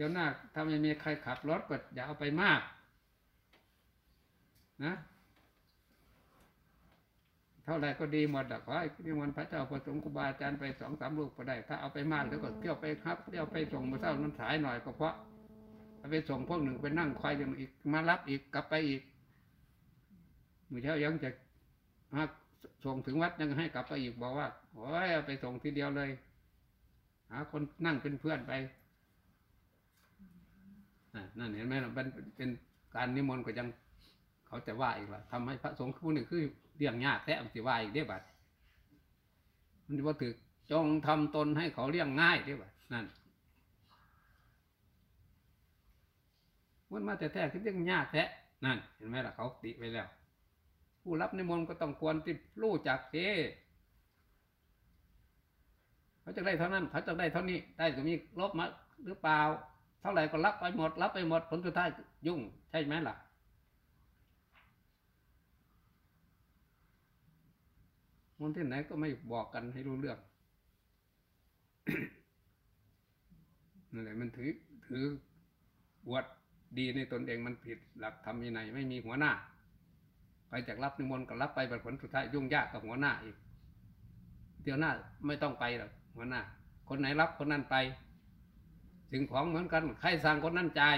ดี๋ยวหน้าถ้าไม่มีใครขับรถก็อย่าเอาไปมาก นะเท่าไรก็ดีหมดอะขอให้นิมนต์พระเจ้าประสงค์ครูบาอาจารย์ไปสองสามลูกก็ได้ ถ้าเอาไปมากแล้วก็เที่ยวไปครับเที่ยวไปส่งมาเช้านั้นสายหน่อยก็เพราะเอาไปส่งพวกหนึ่งไปนั่งควายอย่างอีกมารับอีกกลับไปอีกมือเช้ายังจะมาส่งถึงวัดยังให้กลับไปอีกบอกว่าโอ้ยเอาไปส่งทีเดียวเลย หาคนนั่งเป็นเพื่อนไป นั่นเห็นไหมล่ะมันเป็นการนิมนต์ก็ยังเขาจะว่าอีกละทำให้พระสงฆ์ผู้หนึ่งคือเลี้ยงยากแท้มันจะว่าอีกได้บัดมันจะว่าถือจงทำตนให้เขาเลี้ยงง่ายได้บัดนั่นมันมาแต่แท้คือเลี้ยงยากแท้นั่น เห็นไหมล่ะเขาติไว้แล้ว ผู้รับนิมนต์ก็ต้องควรที่รู้จักเจเขาจะได้เท่านั้น เขาจะได้เท่านี้ ได้ก็มีลบมาหรือเปล่า เท่าไหร่ก็รับไปหมด รับไปหมดผลสุดท้ายยุ่งใช่ไหมล่ะคนที่ไหนก็ไม่บอกกันให้รู้เรื่องนั่นแหละมันถือถือบวชดีในตนเองมันผิดหลักธรรมวินัยไม่มีหัวหน้า ไปจากรับนิมนต์ก็รับไปผลสุดท้ายยุ่งยากกับหัวหน้าอีกเดี๋ยวหน้าไม่ต้องไปหรอกหัวหน้า คนไหนรับคนนั้นไป สิ่งของเหมือนกันใครสั่งคนนั้นจ่าย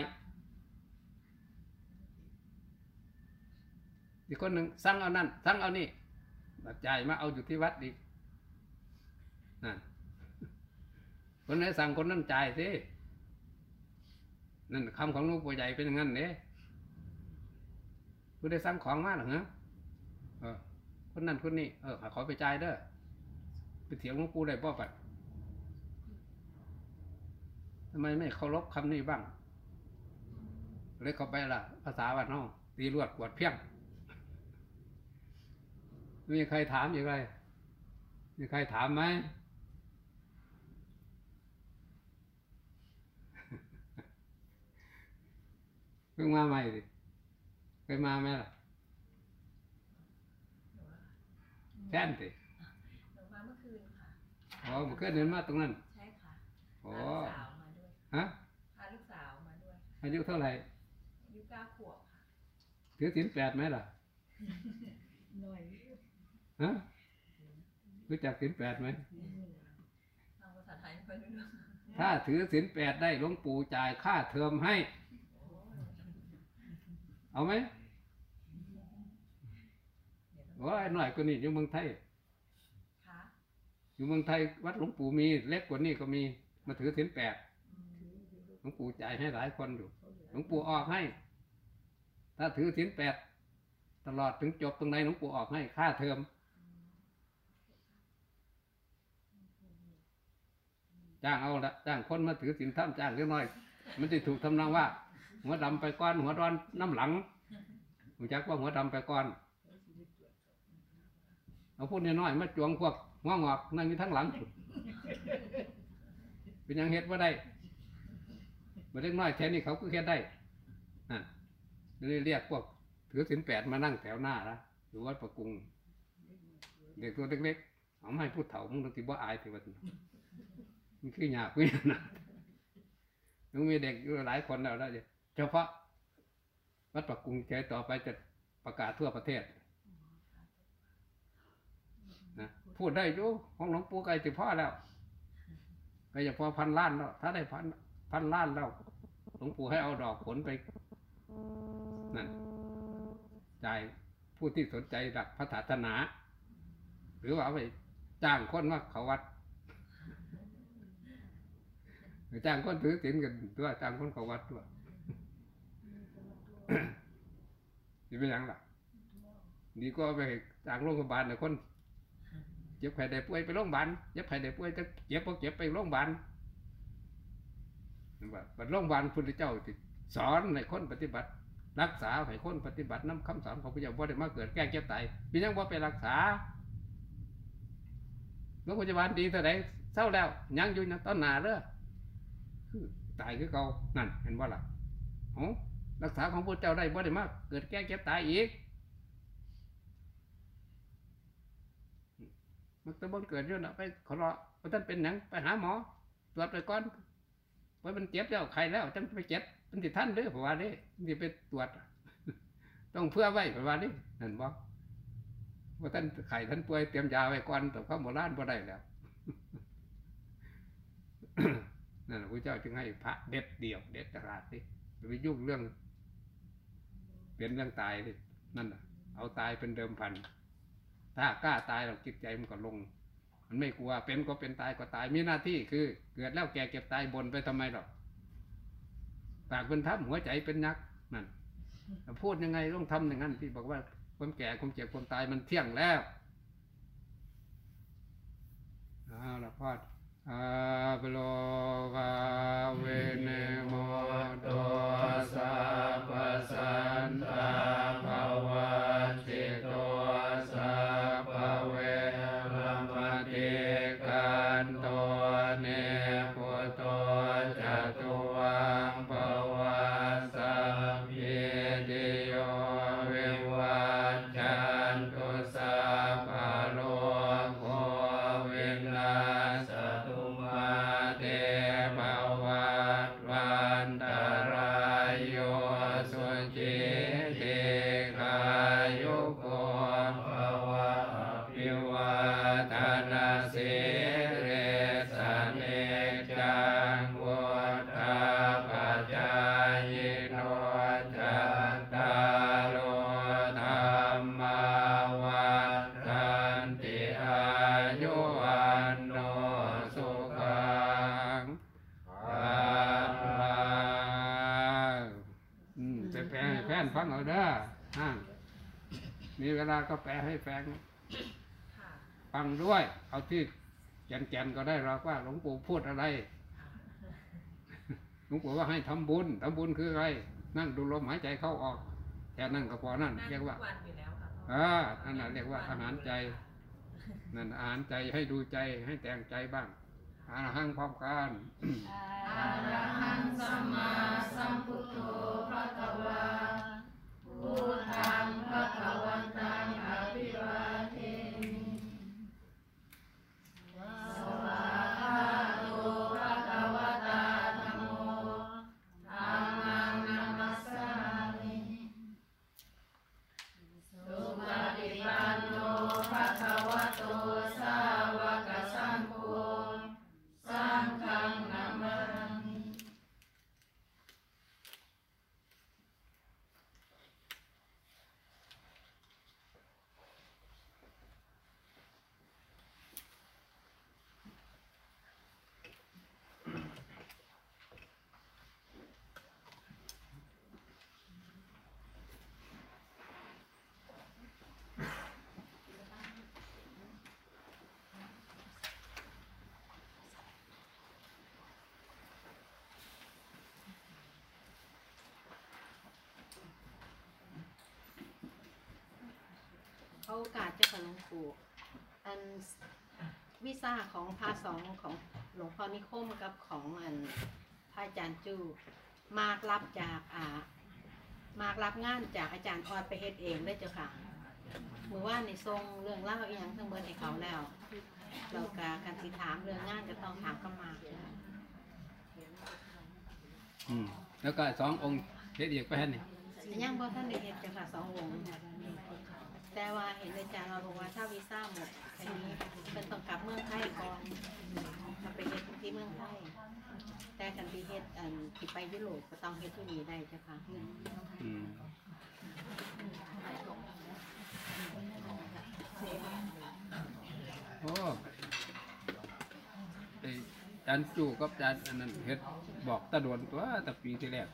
อีกคนหนึ่งสั่งเอานั่นสั่งเอานี่แบบจ่ายมาเอาอยู่ที่วัดอีกนั่นคนไหนสั่งคนนั้นจ่ายสินั่นคำของลูกปู่ใหญ่เป็นอย่างนั้นเนี่ยคุณได้สั่งของมาหรือฮะเออคนนั้นคนนี้เออขอไปจ่ายเด้อไปเถียงหลวงปู่ได้ป่ะปัด ทำไมไม่เคารพคำนี้บ้าง เลยเข้าไปละภาษาบ้านน้องตีรวดกวดเพียง มีใครถามอย่างไรมีใครถามไหมเพิ่งมาใหม่ดิเคยมาไหมล่ะแท่นสิหนูมาเมื่อคืนค่ะอ๋อมันเคยเดินมาตรงนั้น ใช่ค่ะอ๋อ ฮะพาลูกสาวมาด้วยอายุเท่าไหร่อายุเก้าขวบค่ะถือศีลแปดไหมล่ะหน่อยฮะรู้จักศีลแปดไหมฟังภาษาไทยไม่ค่อยรู้เรื่องถ้าถือศีลแปดได้หลวงปู่จ่ายค่าเทอมให้ เอาไหมโอ้ยหน่อยกว่านี้อยู่เมืองไทยค่ะอยู่เมืองไทยวัดหลวงปู่มีเล็กกว่านี้ก็มีมาถือศีลแปดห ลวงปู่จ่ายให้หลายคนอยู่ หลวงปู่ออกให้ ถ้าถือศีลแปดตลอดถึงจบตรงไหนหลวงปู่ออกให้ค่าเทอม จ้างเอาละจ้างคนมาถือศีลท่ามจ้างเล็กน้อย มันจะถูกทำนองว่า หัวดำไปก้อนหัวร้อนน้ำหลังรู้จักว่าหัวดำไปก้อน เอาพวกน้อยๆมาจวงพวกหัวงอกนั่งอยู่ทั้งหลัง เป็นยังเฮ็ดว่าได้ มาเล็กน้อยแค่นี้เขาก็เฮ็ดได้อะเลยเรียกพวกถือศีลแปดมานั่งแถวหน้าละหรือวัดประกุง เด็กตัวเล็กๆเอามาให้พูดเถ่ามึงต้องติบ่อายถือว่ามันคือหยาบคือหยาบนะยังมีเด็กหลายคนแล้วแล้วเฉพาะวัดประกุงใจต่อไปจะประกาศทั่วประเทศนะพูดได้อยู่ของหลวงปู่ไก่ติพ่อแล้วก็อย่าพอพันล้านแล้วถ้าได้พัน พันล้านแล้วหลวงปู่ให้เอาดอกผลไปนั่นจ่ายผู้ที่สนใจหลักพระศาสนา หรือว่าไปจ้างคนว่าเขาวัดจ้างคนถือศีลกันด้วยจ้างคนเขาวัดด้วยนี่เป็นยังล่ะดีก็ไปจ้างโรงพยาบาลแต่คน เจ็บไข้ได้ป่วยไปโรงพยาบาลเจ็บไข้ได้ป่วยจะเจ็บพอเจ็บไปโรงพยาบาล ว่าบัดรงพยาบาลพุทธเจ้าสิสอนให้คนปฏิบัติ รักษาให้คนปฏิบัติน้ำคำสอนของพระเจ้าบ่ได้มาเกิดแก้เจ็บตายเป็นยังบ่ไปรักษาโรงพยาบาลดีเท่าไหเศร้าแล้วยังอยู่นะต้นหนาเด้อคือตายคือเก่านั่นเห็นว่าล่ะโอ้รักษาของพระเจ้าได้บ่ได้มาเกิดแก้เจ็บตายอีกมันต้องบังเกิดเรื่องน่ะไปขอรอว่าท่านเป็นหนังไปหาหมอตรวจไปก่อน ว่ามันเจ็บแล้วใครแล้วจังไปเจ็บมันติท่านเด้อเพระว่านี่มันสิไปตรวจ ต้องเพื่อไว้เพระว่านี่นั่นบอกว่าท่านไข่ท่านป่วยเตรียมยาไว้ก่อนแต่ข้าโบราณบ่ได้แล้วนั่นพระเจ้าจึงให้พระเด็ดเดี่ยวเด็ดขาดนี่ไปยุ่งเรื่อง เป็นเรื่องตายนี่นั่นเอาตายเป็นเดิมพัน ถ้ากล้าตายเราจิตใจมันก็ลง มันไม่กลัวเป็นก็เป็นตายก็ตายมีหน้าที่คือ เกิดแล้วแก่เก็บตายบนไปทำไมหรอกปากเป็นทับหัวใจเป็นยักษ์นั่นพูดยังไงต้องทำอย่างนั้นที่บอกว่าความแก่ความเจ็บความตายมันเที่ยงแล้วเอาละพอดอาบโลกาเวเนโมโตสัพพสันตา ให้แฟนค่ะฟังด้วย เอาที่แก่นๆก็ได้หรอกว่าหลวงปู่พูดอะไรหลวงปู่ว่าให้ทำบุญทำบุญคืออะไรนั่งดูลมหายใจเข้าออกแค่นั่นก็พอนั่นนั่งเรียกทุว่ากวันอยู่แล้วค่ะพ่ออ่านั่นน่ะเรียกว่าอาหารใจนั่นอาหารใจให้ดูใจให้แต่งใจบ้างอาหังพร้อมกันอะระหังสัมมาสัมพุทโธพระตวา พุทธังพระตวันตังอภิวาเทมิสวาคาโตพระตวตาธัมโมธัมมังนัมมัสสามิสุปฏิปันโนภะคะวะโตสาวกสังโฆ สังฆังนามามิ อ เขาโอกาสเจะกับหลวงปู่อันวีซ่าของพาสองของหลวงพ่อนิคมกับของอันพระอาจารย์จูมากรับจากอ่ามากรับงานจากอาจารย์ออดไปเฮ็ดเองเลยเจ้าค่ะมือว่าในทรงเรื่องเล่าวอีหยังทั้งเบิดให้เขาแล้วเรากาการสิถามเรื่องงานก็ต้องถามกันมาเจ้าค่ะอืมแล้วก็สององค์เฮ็ดอีกไปหั่นนี่แต่ยังบ่ท่านได้เฮ็ดเจ้าค่ะสองวงค์ แต่ว่าเห็นอาจารย์เราบอกว่าถ้าวีซ่าหมดอันนี้เป็นต้องกลับเมืองไทยก่อนมาไปเฮ็ดที่เมืองไทยแต่กันที่เฮ็ดอันที่ไปยุโรปก็ต้องเฮ็ดที่นี่ได้เจ้าค่ะอืมโอ้ไอจานจู่กับจานอันนั้นเฮ็ดบอกตะโดนตัวแตะปีที่แรก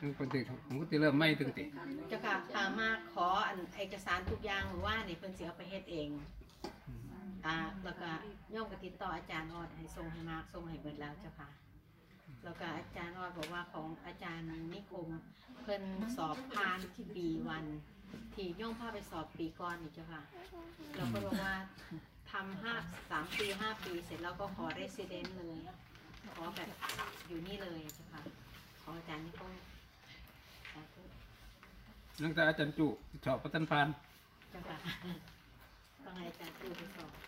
ถึงคนติผมก็สิเริ่มไม่ถึงติเจ้าค่ะถามมาขออันเอกสารทุกอย่างหรือว่านี่เพิ่นสิเอาไปเฮ็ดเองอ่าแล้วก็โยมก็ติดต่ออาจารย์ออดให้ส่งให้มากส่งให้เบิดแล้วเจ้าค่ะแล้วก็อาจารย์ออดบอกว่าของอาจารย์นิคมเพิ่นสอบผ่านที่ปีวัน ที่โย่องพาไปสอบปีก่อนนี่เจ้าค่ะเราก็บอกว่าทำห้าสามปีห้าปีเสร็จแล้วก็ขอเรสซิเดนต์เลยขอแบบอยู่นี่เลยเจ้าค่ะขออาจารย์นิคมสาธุ นักตาอาจารย์จู่สอบประจันพานจ้าค่ะต้องให้อาจารย์จุไปสอบ